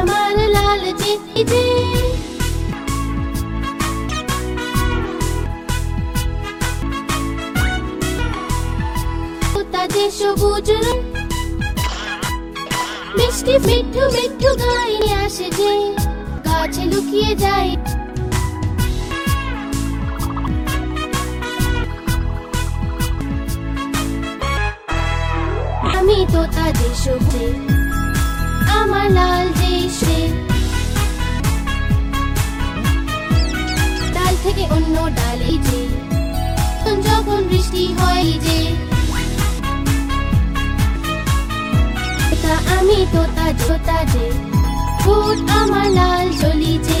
আমার লাল জিতে তাদের সবুজ মিষ্টি মিঠু মিঠু গায়ে আসে যে, গাছে লুকিয়ে যায়। আমি তো তাদের সবজি আমার লাল যে সে ডাল থেকে অন্য ডালে যে, যখন বৃষ্টি হয় যে। আমি তোতা তা যে, ফুট আমার লাল জ্বলি যে।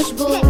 boş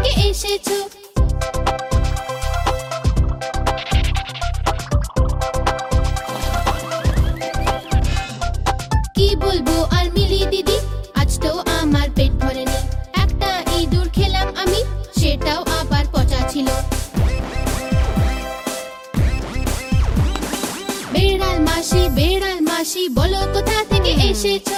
বলো কোথা থেকে এসেছ?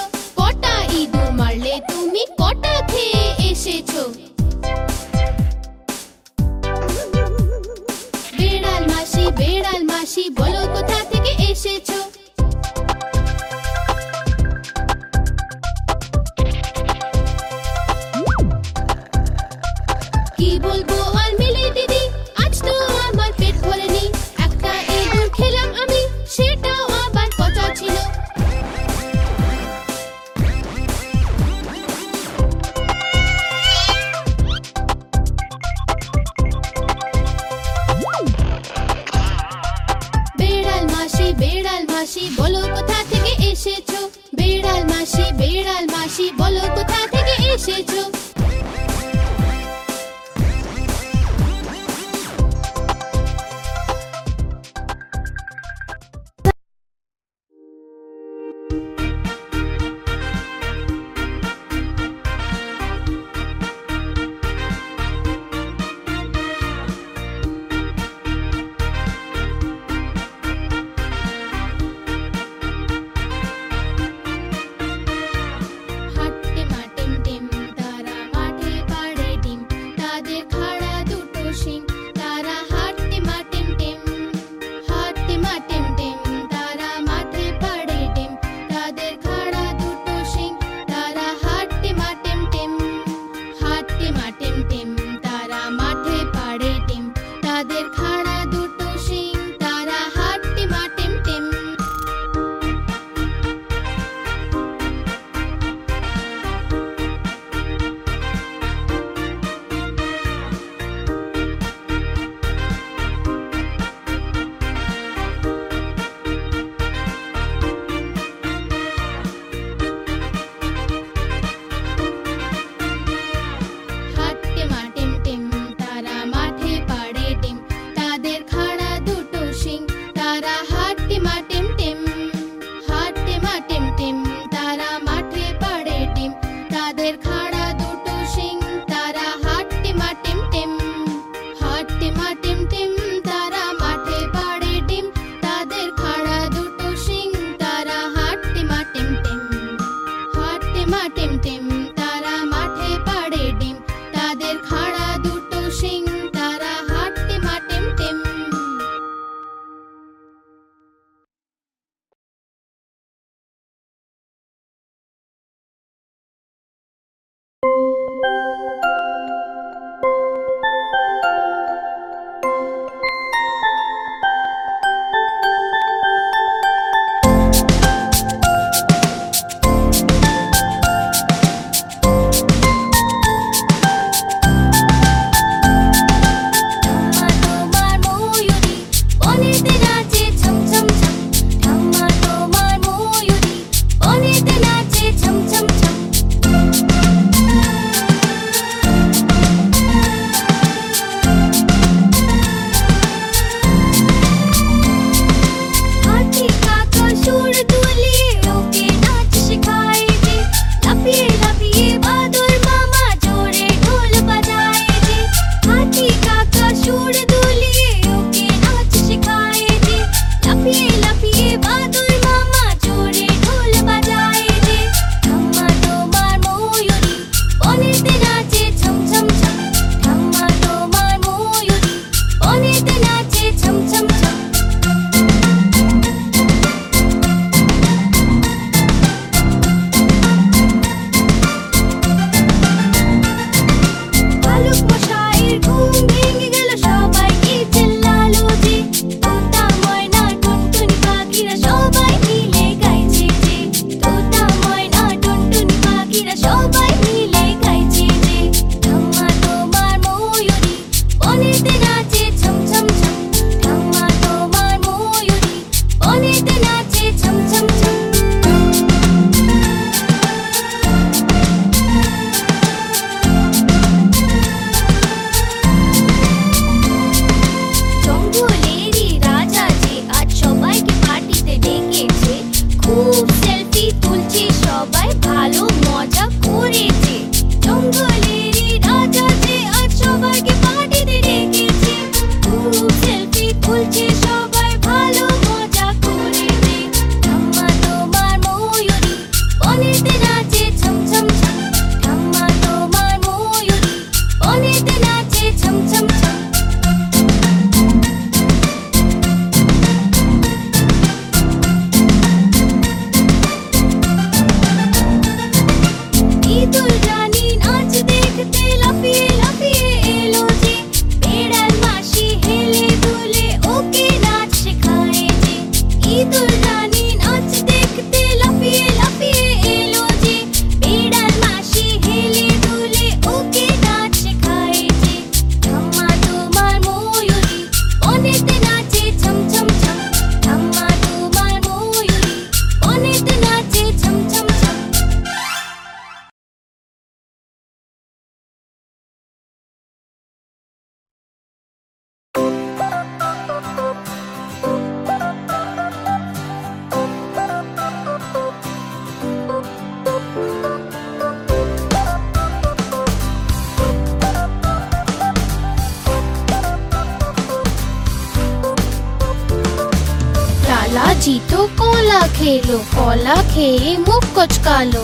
कोला खेलो, कोला ఖేలో मुख कुछ कालो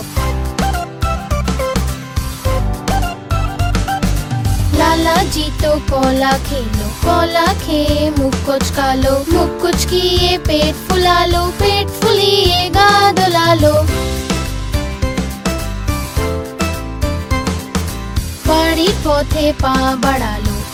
लाला जी तो कोला खेलो, कोला खे मुख कुछ कालो मुख कुछ किए पेट फुला लो पेट फुलिएगा दुला लो बड़ी पोथे पा बड़ा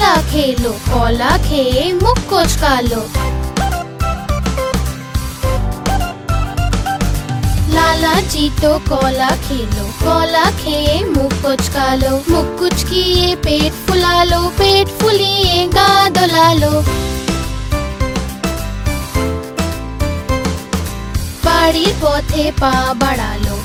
कोला खेलो, कोला खे मुख कोच कालो। लाला चीटो तो कोला खेलो, कोला खे मुख कोच कालो। मुख कुछ किए पेट फुला लो पेट फुलिए गादोला लो बाड़ी पोथे पा बड़ा लो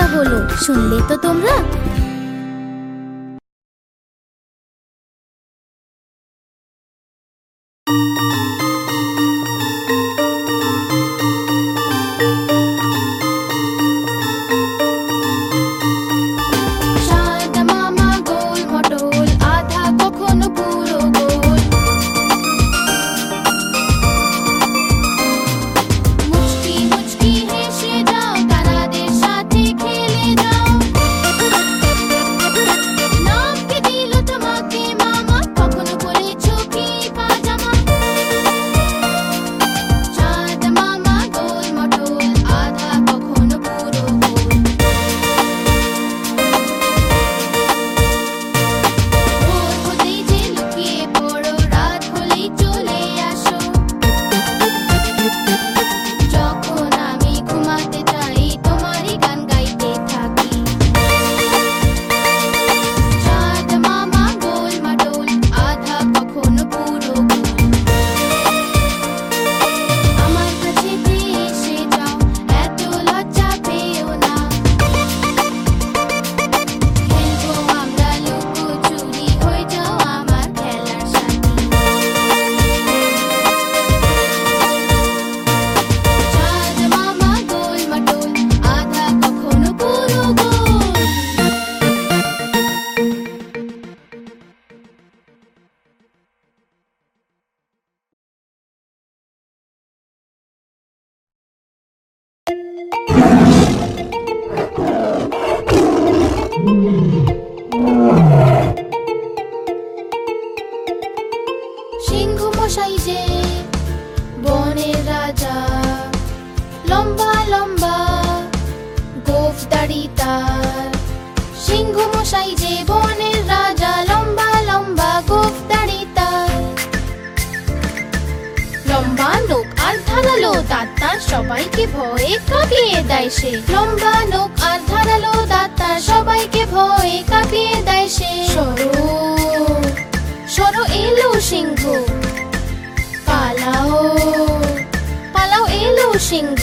মজা হলো শুনলে তো তোমরা? দাড়ি সিংহ মশাই যে বনের রাজা, লম্বা লম্বা গোফ দাড়ি লম্বা নোক আর ধারালো দাঁত সবাইকে ভয়ে কাঁপিয়ে দেয় সে। লম্বা নোক আর ধারালো দাঁত সবাইকে ভয়ে কাঁপিয়ে দেয় সে। সরো সরো এলো সিংহ। পালাও পালাও এলো সিংহ।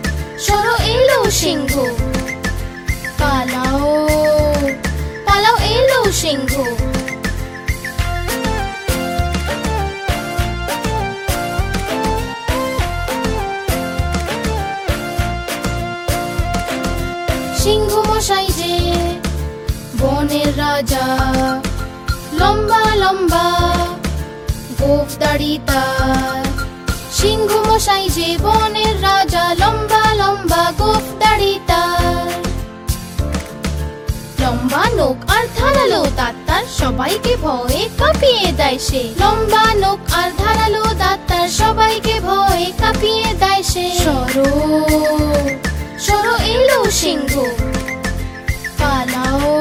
সিংহ। পালাও পালাও এলো সিংহ। সিংহ মশাই যে বনের রাজা, লম্বা লম্বা গোফ দাড়ি তার। সিংহ মশাই যে বনের রাজা, লম্বা লম্বা গোফ দাড়ি তার লম্বা নোক আর ধারালো দাঁত তার সবাইকে ভয়ে কাঁপিয়ে দেয় সে। লম্বা নোক আর ধারালো দাঁত তার সবাইকে ভয়ে কাঁপিয়ে দেয় সে। সরো সরো এলো সিংহ। পালাও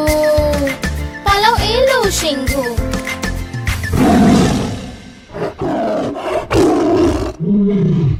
পালাও এলো সিংহ। Mm-hmm.